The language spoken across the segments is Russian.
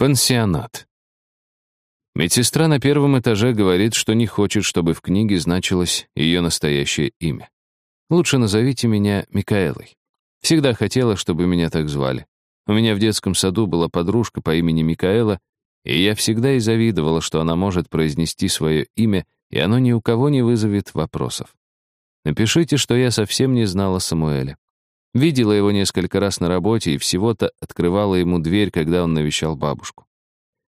Пансионат. Медсестра на первом этаже говорит, что не хочет, чтобы в книге значилось ее настоящее имя. Лучше назовите меня Микаэлой. Всегда хотела, чтобы меня так звали. У меня в детском саду была подружка по имени Микаэла, и я всегда и завидовала, что она может произнести свое имя, и оно ни у кого не вызовет вопросов. Напишите, что я совсем не знала Самуэля. Видела его несколько раз на работе и всего-то открывала ему дверь, когда он навещал бабушку.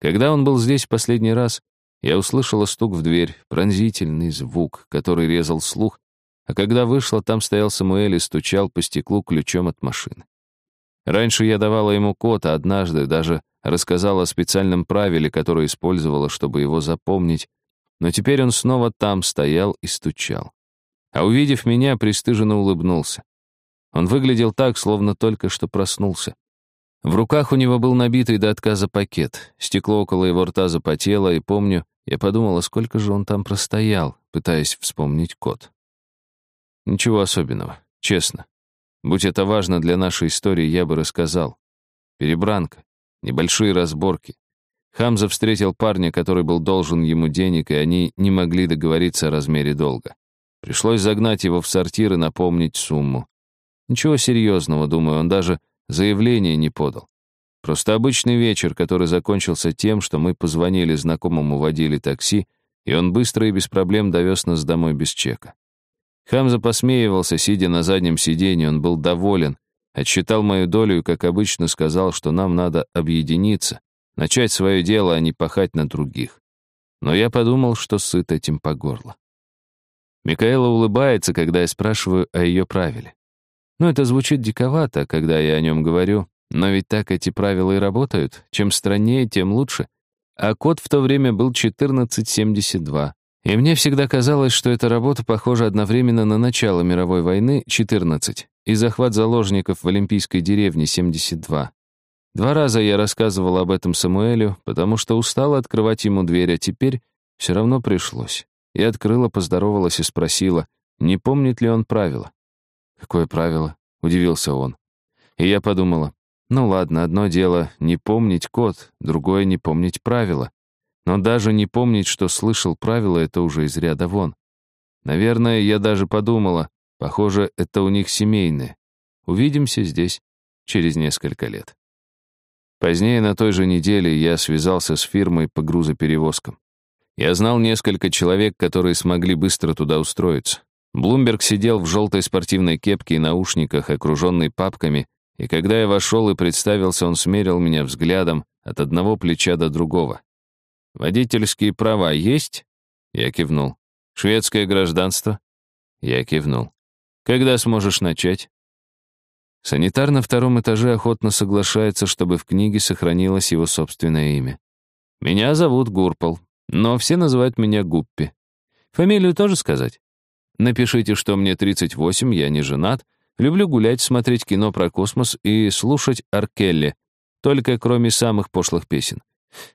Когда он был здесь в последний раз, я услышала стук в дверь, пронзительный звук, который резал слух, а когда вышла, там стоял Самуэль и стучал по стеклу ключом от машины. Раньше я давала ему код, а однажды даже рассказала о специальном правиле, которое использовала, чтобы его запомнить, но теперь он снова там стоял и стучал. А увидев меня, пристыженно улыбнулся. Он выглядел так, словно только что проснулся. В руках у него был набитый до отказа пакет. Стекло около его рта запотело, и помню, я подумала, сколько же он там простоял, пытаясь вспомнить код. Ничего особенного, честно. Будь это важно для нашей истории, я бы рассказал. Перебранка, небольшие разборки. Хамза встретил парня, который был должен ему денег, и они не могли договориться о размере долга. Пришлось загнать его в сортир и напомнить сумму. Ничего серьезного, думаю, он даже заявление не подал. Просто обычный вечер, который закончился тем, что мы позвонили знакомому водиле такси, и он быстро и без проблем довез нас домой без чека. Хамза посмеивался, сидя на заднем сиденье, он был доволен, отсчитал мою долю и, как обычно, сказал, что нам надо объединиться, начать свое дело, а не пахать на других. Но я подумал, что сыт этим по горло. Микаэла улыбается, когда я спрашиваю о ее правиле. Ну, это звучит диковато, когда я о нем говорю, но ведь так эти правила и работают. Чем страннее, тем лучше. А код в то время был 1472. И мне всегда казалось, что эта работа похожа одновременно на начало мировой войны 14 и захват заложников в Олимпийской деревне 72. Два раза я рассказывал об этом Самуэлю, потому что устала открывать ему дверь, а теперь все равно пришлось. Я открыла, поздоровалась и спросила, не помнит ли он правила. «Какое правило?» — удивился он. И я подумала, ну ладно, одно дело — не помнить код, другое — не помнить правила. Но даже не помнить, что слышал правила, это уже из ряда вон. Наверное, я даже подумала, похоже, это у них семейное. Увидимся здесь через несколько лет. Позднее на той же неделе я связался с фирмой по грузоперевозкам. Я знал несколько человек, которые смогли быстро туда устроиться. Блумберг сидел в желтой спортивной кепке и наушниках, окруженный папками, и когда я вошел и представился, он смерил меня взглядом от одного плеча до другого. «Водительские права есть?» Я кивнул. «Шведское гражданство?» Я кивнул. «Когда сможешь начать?» Санитар на втором этаже охотно соглашается, чтобы в книге сохранилось его собственное имя. «Меня зовут Гурпал, но все называют меня Гуппи. Фамилию тоже сказать?» Напишите, что мне 38, я не женат, люблю гулять, смотреть кино про космос и слушать Аркелли, только кроме самых пошлых песен.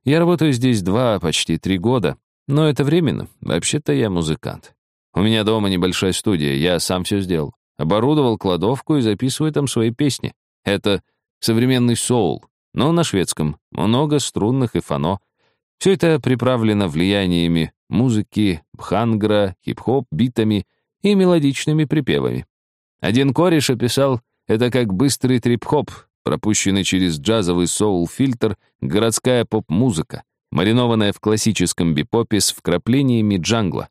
Я работаю здесь два, почти три года, но это временно. Вообще-то я музыкант. У меня дома небольшая студия, я сам все сделал. Оборудовал кладовку и записываю там свои песни. Это современный соул, но на шведском. Много струнных и фано. Все это приправлено влияниями музыки, бхангра, хип-хоп, битами и мелодичными припевами. Один кореш описал это как быстрый трип-хоп, пропущенный через джазовый соул-фильтр городская поп-музыка, маринованная в классическом бипопе с вкраплениями джангла.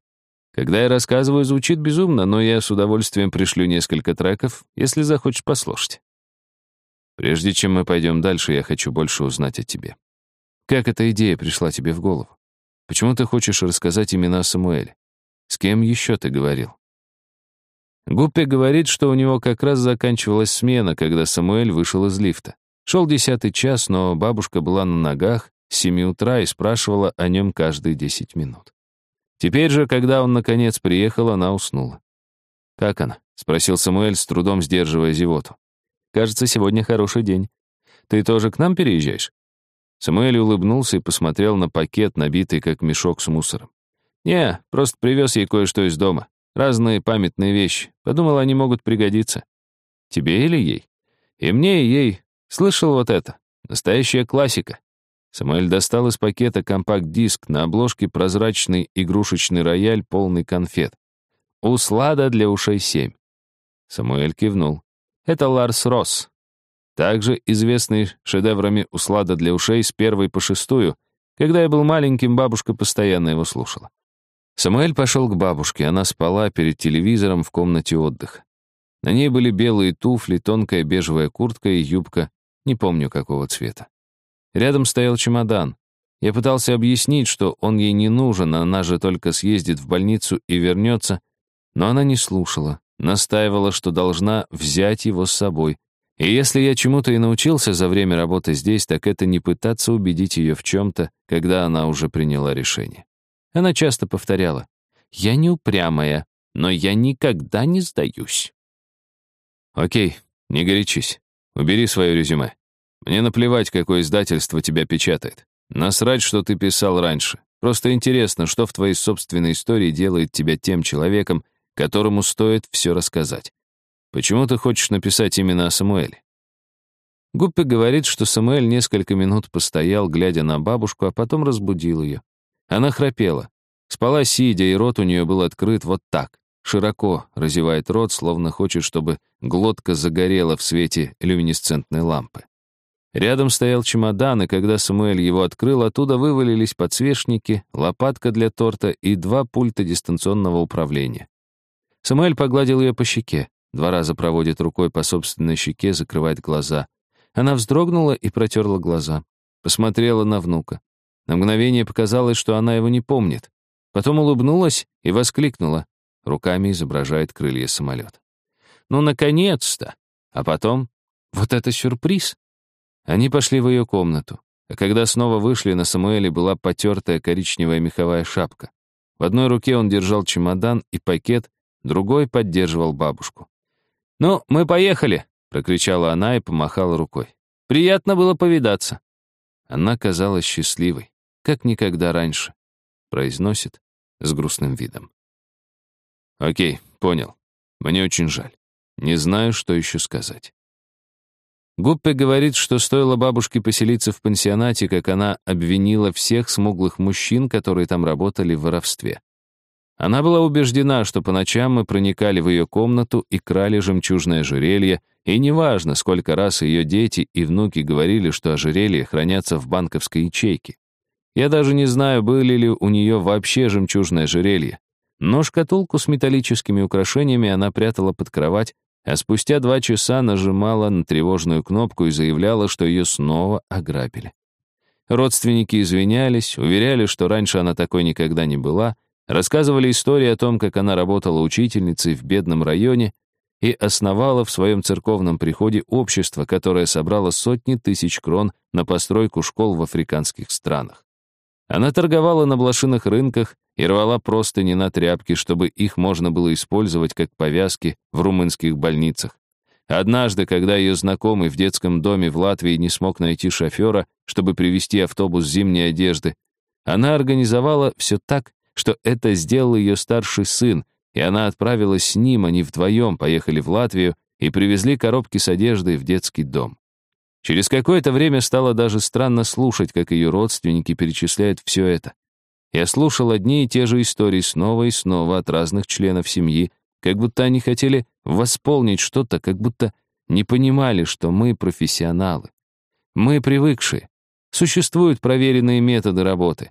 Когда я рассказываю, звучит безумно, но я с удовольствием пришлю несколько треков, если захочешь послушать. Прежде чем мы пойдем дальше, я хочу больше узнать о тебе. Как эта идея пришла тебе в голову? Почему ты хочешь рассказать имена Самуэля? С кем еще ты говорил? Гуппи говорит, что у него как раз заканчивалась смена, когда Самуэль вышел из лифта. Шел десятый час, но бабушка была на ногах с семи утра и спрашивала о нем каждые десять минут. Теперь же, когда он наконец приехал, она уснула. «Как она?» — спросил Самуэль, с трудом сдерживая зевоту. «Кажется, сегодня хороший день. Ты тоже к нам переезжаешь?» Самуэль улыбнулся и посмотрел на пакет, набитый как мешок с мусором. «Не, просто привез ей кое-что из дома. Разные памятные вещи. Подумал, они могут пригодиться. Тебе или ей? И мне, и ей. Слышал вот это. Настоящая классика. Самуэль достал из пакета компакт-диск, на обложке прозрачный игрушечный рояль, полный конфет. «Услада для ушей 7». Самуэль кивнул. Это Ларс Росс, также известный шедеврами услада для ушей с первой по шестую. Когда я был маленьким, бабушка постоянно его слушала. Самуэль пошел к бабушке, она спала перед телевизором в комнате отдыха. На ней были белые туфли, тонкая бежевая куртка и юбка, не помню какого цвета. Рядом стоял чемодан. Я пытался объяснить, что он ей не нужен, она же только съездит в больницу и вернется, но она не слушала, настаивала, что должна взять его с собой. И если я чему-то и научился за время работы здесь, так это не пытаться убедить ее в чем-то, когда она уже приняла решение. Она часто повторяла, «Я не упрямая, но я никогда не сдаюсь». «Окей, не горячись. Убери свое резюме. Мне наплевать, какое издательство тебя печатает. Насрать, что ты писал раньше. Просто интересно, что в твоей собственной истории делает тебя тем человеком, которому стоит все рассказать. Почему ты хочешь написать именно о Самуэле? Гуппи говорит, что Самуэль несколько минут постоял, глядя на бабушку, а потом разбудил ее. Она храпела. Спала сидя, и рот у нее был открыт вот так. Широко разевает рот, словно хочет, чтобы глотка загорела в свете люминесцентной лампы. Рядом стоял чемодан, и когда Самуэль его открыл, оттуда вывалились подсвечники, лопатка для торта и два пульта дистанционного управления. Самуэль погладил ее по щеке, два раза проводит рукой по собственной щеке, закрывает глаза. Она вздрогнула и протерла глаза. Посмотрела на внука. На мгновение показалось, что она его не помнит. Потом улыбнулась и воскликнула. Руками изображает крылья самолета. «Ну, наконец-то!» А потом... Вот это сюрприз! Они пошли в ее комнату. А когда снова вышли, на Самуэле была потертая коричневая меховая шапка. В одной руке он держал чемодан и пакет, другой поддерживал бабушку. «Ну, мы поехали!» — прокричала она и помахала рукой. «Приятно было повидаться!» Она казалась счастливой, как никогда раньше, произносит с грустным видом. «Окей, понял. Мне очень жаль. Не знаю, что еще сказать». Гуппе говорит, что стоило бабушке поселиться в пансионате, как она обвинила всех смуглых мужчин, которые там работали в воровстве. Она была убеждена, что по ночам мы проникали в ее комнату и крали жемчужное ожерелье, и неважно, сколько раз ее дети и внуки говорили, что ожерелья хранятся в банковской ячейке. Я даже не знаю, были ли у нее вообще жемчужное ожерелье. Но шкатулку с металлическими украшениями она прятала под кровать, а спустя два часа нажимала на тревожную кнопку и заявляла, что ее снова ограбили. Родственники извинялись, уверяли, что раньше она такой никогда не была, рассказывали истории о том, как она работала учительницей в бедном районе и основала в своем церковном приходе общество, которое собрало сотни тысяч крон на постройку школ в африканских странах. Она торговала на блошиных рынках и рвала простыни на тряпки, чтобы их можно было использовать как повязки в румынских больницах. Однажды, когда ее знакомый в детском доме в Латвии не смог найти шофера, чтобы привезти автобус зимней одежды, она организовала все так, что это сделал ее старший сын, и она отправилась с ним, они вдвоем поехали в Латвию и привезли коробки с одеждой в детский дом. Через какое-то время стало даже странно слушать, как ее родственники перечисляют все это. Я слушал одни и те же истории снова и снова от разных членов семьи, как будто они хотели восполнить что-то, как будто не понимали, что мы профессионалы. Мы привыкшие. Существуют проверенные методы работы.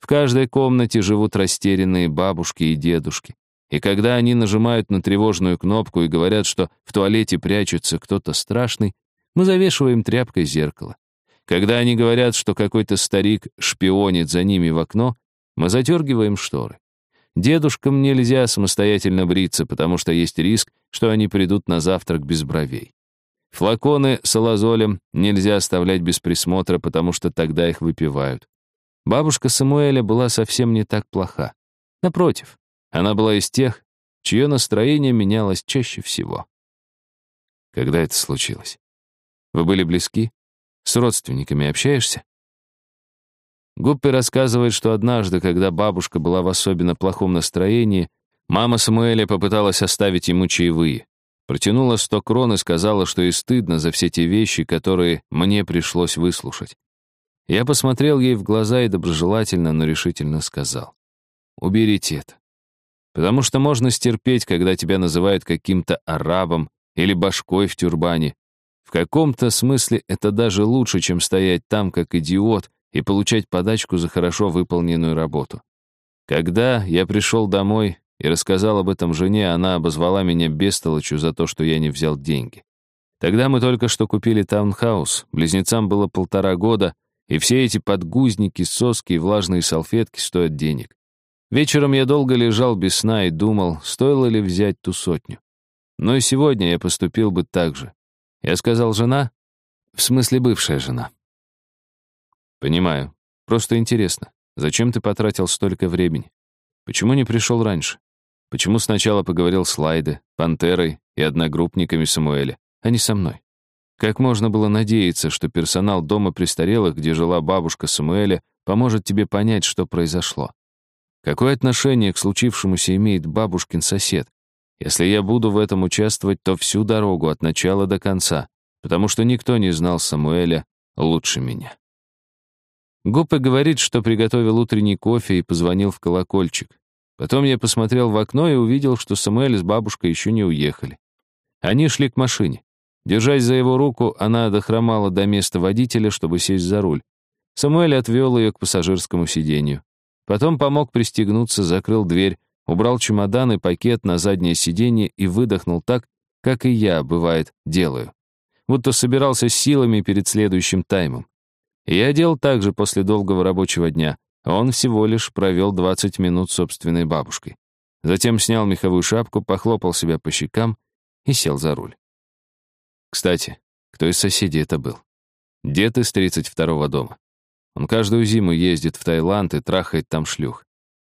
В каждой комнате живут растерянные бабушки и дедушки. И когда они нажимают на тревожную кнопку и говорят, что в туалете прячется кто-то страшный, мы завешиваем тряпкой зеркало. Когда они говорят, что какой-то старик шпионит за ними в окно, мы задергиваем шторы. Дедушкам нельзя самостоятельно бриться, потому что есть риск, что они придут на завтрак без бровей. Флаконы с алазолем нельзя оставлять без присмотра, потому что тогда их выпивают. Бабушка Самуэля была совсем не так плоха. Напротив, она была из тех, чье настроение менялось чаще всего. Когда это случилось? Вы были близки? С родственниками общаешься? Гуппи рассказывает, что однажды, когда бабушка была в особенно плохом настроении, мама Самуэля попыталась оставить ему чаевые. Протянула сто крон и сказала, что ей стыдно за все те вещи, которые мне пришлось выслушать. Я посмотрел ей в глаза и доброжелательно, но решительно сказал. «Уберите это. Потому что можно стерпеть, когда тебя называют каким-то арабом или башкой в тюрбане. В каком-то смысле это даже лучше, чем стоять там, как идиот, и получать подачку за хорошо выполненную работу. Когда я пришел домой и рассказал об этом жене, она обозвала меня бестолочью за то, что я не взял деньги. Тогда мы только что купили таунхаус, близнецам было полтора года, и все эти подгузники, соски и влажные салфетки стоят денег. Вечером я долго лежал без сна и думал, стоило ли взять ту сотню. Но и сегодня я поступил бы так же. Я сказал «жена», в смысле бывшая жена. Понимаю. Просто интересно, зачем ты потратил столько времени? Почему не пришел раньше? Почему сначала поговорил с Лайде, Пантерой и одногруппниками Самуэля, а не со мной? Как можно было надеяться, что персонал дома престарелых, где жила бабушка Самуэля, поможет тебе понять, что произошло? Какое отношение к случившемуся имеет бабушкин сосед? Если я буду в этом участвовать, то всю дорогу от начала до конца, потому что никто не знал Самуэля лучше меня. Гуппе говорит, что приготовил утренний кофе и позвонил в колокольчик. Потом я посмотрел в окно и увидел, что Самуэль с бабушкой еще не уехали. Они шли к машине. Держась за его руку, она дохромала до места водителя, чтобы сесть за руль. Самуэль отвел ее к пассажирскому сиденью. Потом помог пристегнуться, закрыл дверь, убрал чемодан и пакет на заднее сиденье и выдохнул так, как и я, бывает, делаю. Будто собирался с силами перед следующим таймом. Я делал так же после долгого рабочего дня. Он всего лишь провел 20 минут собственной бабушкой. Затем снял меховую шапку, похлопал себя по щекам и сел за руль. Кстати, кто из соседей это был? Дед из 32-го дома. Он каждую зиму ездит в Таиланд и трахает там шлюх.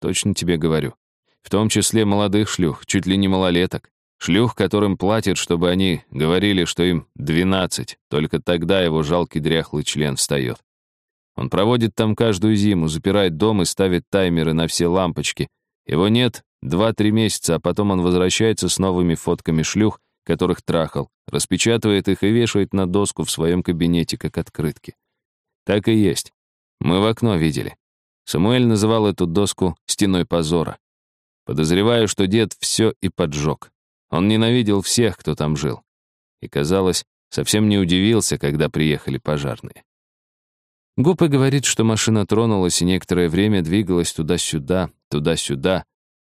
Точно тебе говорю. В том числе молодых шлюх, чуть ли не малолеток. Шлюх, которым платят, чтобы они говорили, что им 12, только тогда его жалкий дряхлый член встает. Он проводит там каждую зиму, запирает дом и ставит таймеры на все лампочки. Его нет 2-3 месяца, а потом он возвращается с новыми фотками шлюх, которых трахал, распечатывает их и вешает на доску в своем кабинете, как открытки. Так и есть. Мы в окно видели. Самуэль называл эту доску «стеной позора». Подозреваю, что дед все и поджег. Он ненавидел всех, кто там жил. И, казалось, совсем не удивился, когда приехали пожарные. Гуппе говорит, что машина тронулась и некоторое время двигалась туда-сюда, туда-сюда,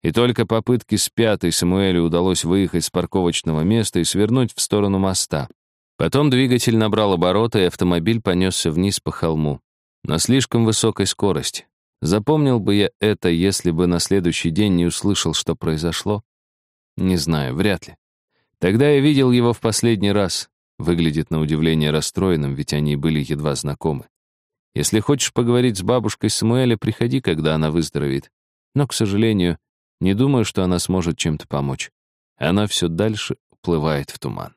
и только попытки с пятой Самуэлю удалось выехать с парковочного места и свернуть в сторону моста. Потом двигатель набрал обороты, и автомобиль понесся вниз по холму. На слишком высокой скорости. Запомнил бы я это, если бы на следующий день не услышал, что произошло? Не знаю, вряд ли. Тогда я видел его в последний раз. Выглядит на удивление расстроенным, ведь они были едва знакомы. Если хочешь поговорить с бабушкой Самуэля, приходи, когда она выздоровеет. Но, к сожалению, не думаю, что она сможет чем-то помочь. Она все дальше уплывает в туман.